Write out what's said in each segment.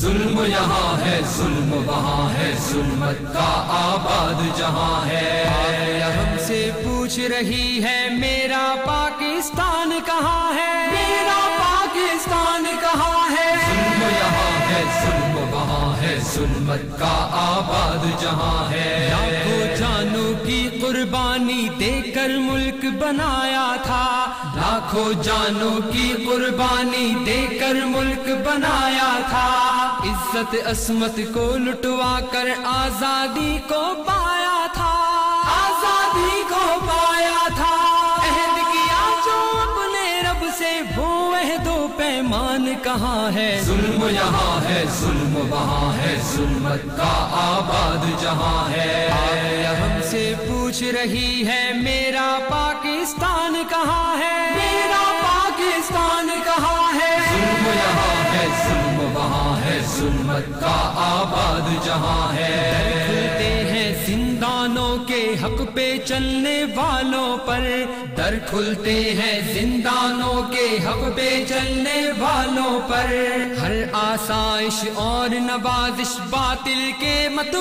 ظلم یہاں ہے ظلم وہاں ہے ظلمت کا آباد جہاں ہے۔ ہم سے پوچھ رہی ہے میرا پاکستان کہاں ہے؟ میرا پاکستان کہاں ہے؟ ظلم یہاں ہے ظلم وہاں ہے ظلمت کا آباد جہاں ہے۔ قربانی دے کر ملک بنایا تھا۔ لاکھوں جانوں کی قربانی دے کر ملک بنایا تھا۔ عزت عصمت کو لٹوا کر آزادی کو پایا تھا۔ آزادی کو پایا تھا۔ عہد کیا جو اپنے رب سے وہ عہد و پیمان کہاں ہے؟ ظلم یہاں ہے، ظلم وہاں ہے۔ ظلمت کا آباد جہاں ہے۔ پوچھ رہی ہے میرا پاکستان کہاں ہے؟ میرا پاکستان کہاں ہے؟ ظلم یہاں ہے ظلم وہاں ہے ظلمت کا آباد جہاں ہے۔ کھلتے ہیں زندانوں کے حق پہ چلنے والوں پر۔ در کھلتے ہیں زندانوں کے حق پہ چلنے والوں پر۔ ہر آسائش اور نوازش باطل کے مت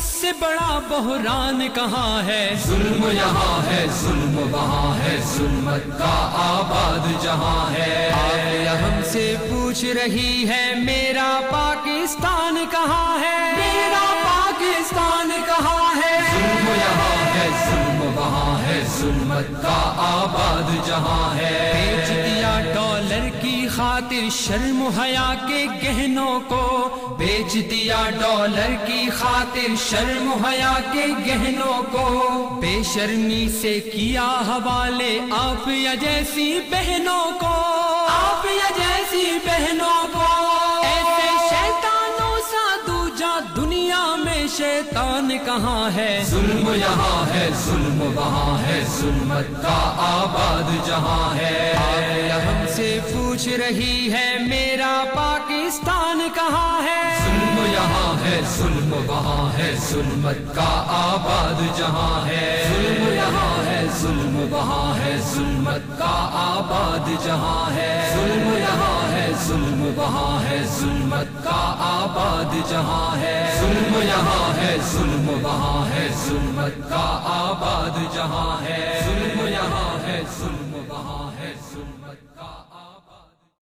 اس سے بڑا بحران کہاں ہے؟ ظلم یہاں ہے ظلم وہاں ہے ظلمت کا آباد جہاں ہے۔ ہم سے پوچھ رہی ہے میرا پاکستان کہاں ہے؟ میرا پاکستان کہاں ہے؟ ظلم یہاں ہے ظلم وہاں ہے ظلمت کا آباد جہاں ہے۔ خاطر شرم حیا کے گہنوں کو بیچ دیا ڈالر کی خاطر شرم حیا کے گہنوں کو بے شرمی سے کیا حوالے آپ یا جیسی بہنوں کو؟ آپ یا جیسی بہنوں کو؟ ایسے شیطانوں سا دوجا دنیا میں شیطان کہاں ہے؟ ظلم یہاں ہے، ظلم وہاں ہے، ظلمت کا آباد جہاں ہے؟ پوچھ رہی ہے، میرا پاکستان کہاں ہے؟ ظلم یہاں ہے، ظلم وہاں ہے، ظلمت کا آباد جہاں ہے۔ ظلم یہاں ہے، ظلم وہاں ہے، ظلمت کا آباد جہاں ہے۔ ظلم یہاں ہے، ظلم وہاں ہے، ظلمت کا آباد جہاں ہے۔ ظلم یہاں ہے، ظلم وہاں ہے، ظلمت کا آباد جہاں ہے۔ ظلم یہاں ہے، ظلم